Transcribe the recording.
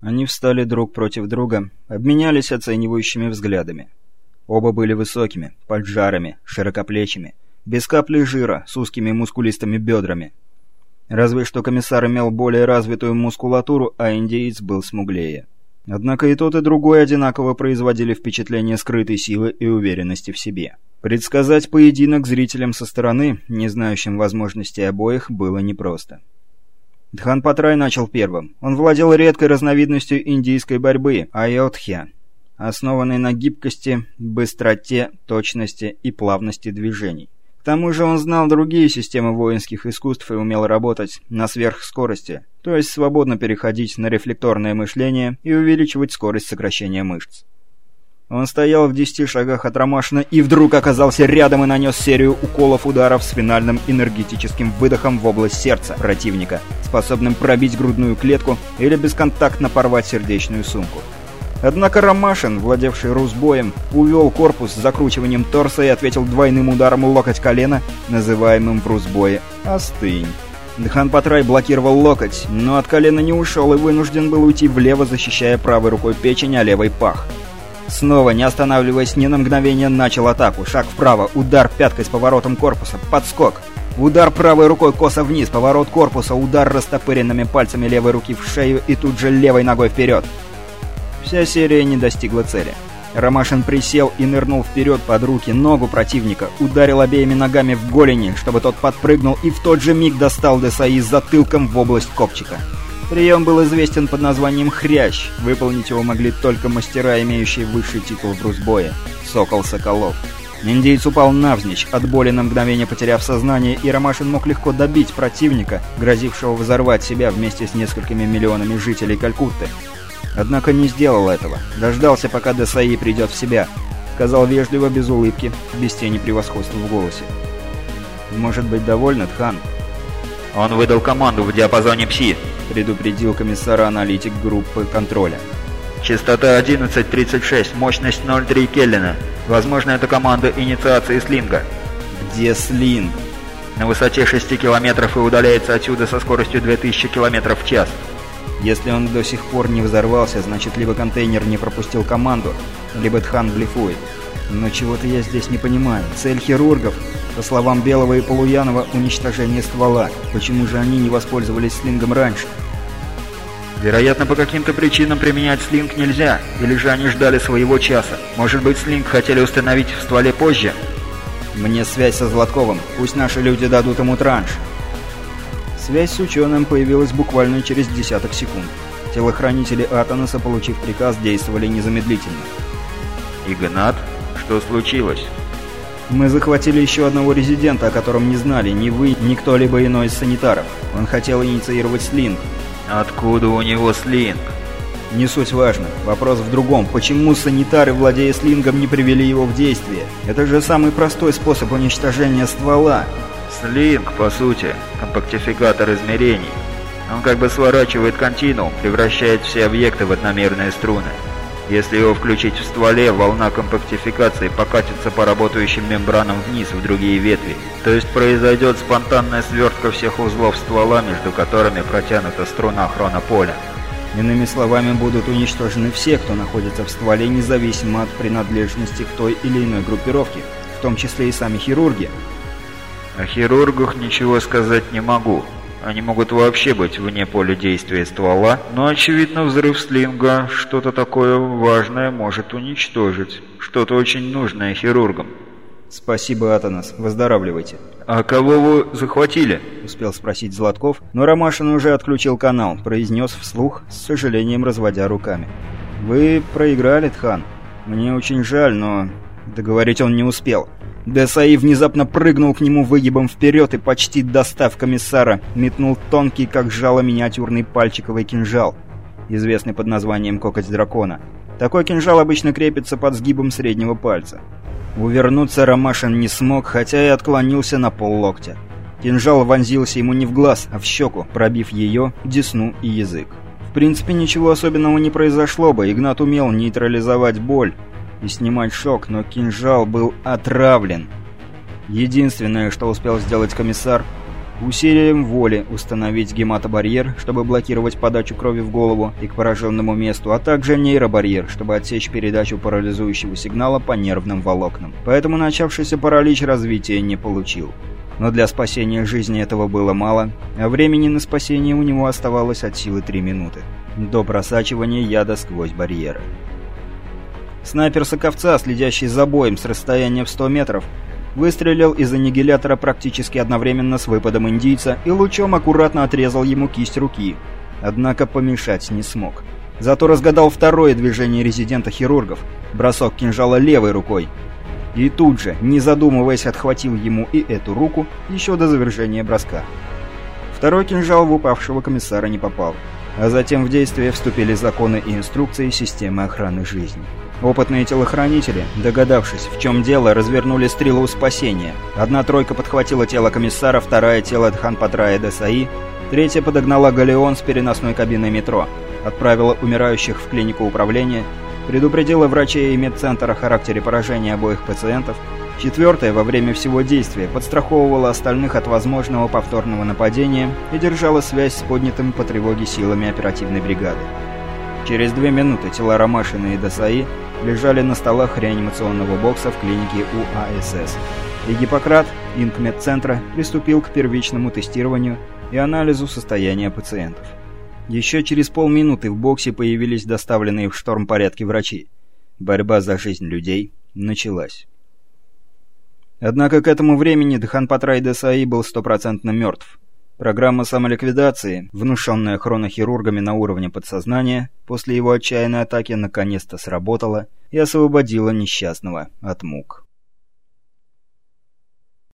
Они встали друг против друга, обменялись оценивающими взглядами. Оба были высокими, поджарами, широкоплечими, без капли жира, с узкими мускулистыми бедрами. Разве что комиссар имел более развитую мускулатуру, а индеец был смуглее. Однако и тот, и другой одинаково производили впечатление скрытой силы и уверенности в себе. Предсказать поединок зрителям со стороны, не знающим возможностей обоих, было непросто. Дхан Патрай начал первым. Он владел редкой разновидностью индийской борьбы – айотхя, основанной на гибкости, быстроте, точности и плавности движений. К тому же он знал другие системы воинских искусств и умел работать на сверхскорости, то есть свободно переходить на рефлекторное мышление и увеличивать скорость сокращения мышц. Он стоял в десяти шагах от Ромашина и вдруг оказался рядом и нанес серию уколов ударов с финальным энергетическим выдохом в область сердца противника, способным пробить грудную клетку или бесконтактно порвать сердечную сумку. Однако Ромашин, владевший русбоем, увел корпус с закручиванием торса и ответил двойным ударом локоть колена, называемым в русбое «Остынь». Дхан Патрай блокировал локоть, но от колена не ушел и вынужден был уйти влево, защищая правой рукой печень, а левой пах. Снова, не останавливаясь ни на мгновение, начал атаку. Шаг вправо, удар пяткой с поворотом корпуса, подскок. Удар правой рукой косо вниз, поворот корпуса, удар растопыренными пальцами левой руки в шею и тут же левой ногой вперед. Вся серия не достигла цели. Ромашин присел и нырнул вперед под руки ногу противника, ударил обеими ногами в голени, чтобы тот подпрыгнул, и в тот же миг достал Десаи затылком в область копчика. Прием был известен под названием «Хрящ». Выполнить его могли только мастера, имеющие высший титул в брусбое — «Сокол Соколов». Индейец упал навзничь, от боли на мгновение потеряв сознание, и Ромашин мог легко добить противника, грозившего взорвать себя вместе с несколькими миллионами жителей Калькутты. Однако не сделал этого. Дождался, пока Десаи придет в себя. Сказал вежливо, без улыбки, без тени превосходства в голосе. «Может быть, довольно, Тхан?» «Он выдал команду в диапазоне ПСИ», — предупредил комиссар-аналитик группы контроля. «Частота 1136, мощность 0,3 Келлина. Возможно, это команда инициации слинга». «Где слинг?» «На высоте 6 километров и удаляется отсюда со скоростью 2000 километров в час». Если он до сих пор не взорвался, значит, либо контейнер не пропустил команду, либо Тхан блефует. Но чего-то я здесь не понимаю. Цель хирургов, по словам Белого и Полуянова, уничтожение ствола. Почему же они не воспользовались слингом раньше? Вероятно, по каким-то причинам применять слинг нельзя, или же они ждали своего часа. Может быть, слинг хотели установить в стволе позже? Мне связь со Златковым. Пусть наши люди дадут ему транш. Связь с ученым появилась буквально через десяток секунд. Телохранители Атонаса, получив приказ, действовали незамедлительно. «Игнат, что случилось?» «Мы захватили еще одного резидента, о котором не знали ни вы, ни кто-либо иной из санитаров. Он хотел инициировать слинг». «Откуда у него слинг?» Не суть важно. Вопрос в другом. Почему санитары, владея слингом, не привели его в действие? Это же самый простой способ уничтожения ствола. Слинг, по сути, компактификатор измерений. Он как бы сворачивает континуум, превращает все объекты в одномерные струны. Если его включить в стволе, волна компактификации покатится по работающим мембранам вниз в другие ветви. То есть произойдет спонтанная свертка всех узлов ствола, между которыми протянута струна хронополя. Иными словами, будут уничтожены все, кто находится в стволе, независимо от принадлежности к той или иной группировке, в том числе и сами хирурги, о хирургах ничего сказать не могу. Они могут вообще быть вне поля действия ствола, но, очевидно, взрыв слинга что-то такое важное может уничтожить. Что-то очень нужное хирургам. «Спасибо, Атанас. Выздоравливайте». «А кого вы захватили?» — успел спросить Златков, но Ромашин уже отключил канал, произнес вслух, с сожалением разводя руками. «Вы проиграли, Тхан. Мне очень жаль, но...» Договорить он не успел. Десаи внезапно прыгнул к нему выгибом вперед и, почти достав комиссара, метнул тонкий, как жало, миниатюрный пальчиковый кинжал, известный под названием «Кокоть дракона». Такой кинжал обычно крепится под сгибом среднего пальца. Увернуться Ромашин не смог, хотя и отклонился на пол локтя. Кинжал вонзился ему не в глаз, а в щеку, пробив ее, десну и язык. В принципе, ничего особенного не произошло бы, Игнат умел нейтрализовать боль, и снимать шок, но кинжал был отравлен. Единственное, что успел сделать комиссар, Усилием воли установить гематобарьер, чтобы блокировать подачу крови в голову и к пораженному месту, а также нейробарьер, чтобы отсечь передачу парализующего сигнала по нервным волокнам. Поэтому начавшийся паралич развития не получил. Но для спасения жизни этого было мало, а времени на спасение у него оставалось от силы 3 минуты. До просачивания яда сквозь барьеры. Снайпер Соковца, следящий за боем с расстояния в 100 метров, выстрелил из аннигилятора практически одновременно с выпадом индийца и лучом аккуратно отрезал ему кисть руки. Однако помешать не смог. Зато разгадал второе движение резидента-хирургов – бросок кинжала левой рукой. И тут же, не задумываясь, отхватил ему и эту руку еще до завершения броска. Второй кинжал в упавшего комиссара не попал. А затем в действие вступили законы и инструкции системы охраны жизни. Опытные телохранители, догадавшись, в чем дело, развернули стрелу спасения. Одна тройка подхватила тело комиссара, вторая — тело Дханпатра Десаи, третья подогнала галеон с переносной кабиной метро, отправила умирающих в клинику управления, предупредила врачей и медцентр о характере поражения обоих пациентов, четвертая во время всего действия подстраховывала остальных от возможного повторного нападения и держала связь с поднятым по тревоге силами оперативной бригады. Через две минуты тела Ромашина и Десаи лежали на столах реанимационного бокса в клинике УАСС. И Гиппократ, инкмедцентра, приступил к первичному тестированию и анализу состояния пациентов. Еще через полминуты в боксе появились доставленные в шторм порядке врачи. Борьба за жизнь людей началась. Однако к этому времени Дханпатрай Десаи был стопроцентно мертв. Программа самоликвидации, внушенная хронохирургами на уровне подсознания, после его отчаянной атаки наконец-то сработала и освободила несчастного от мук.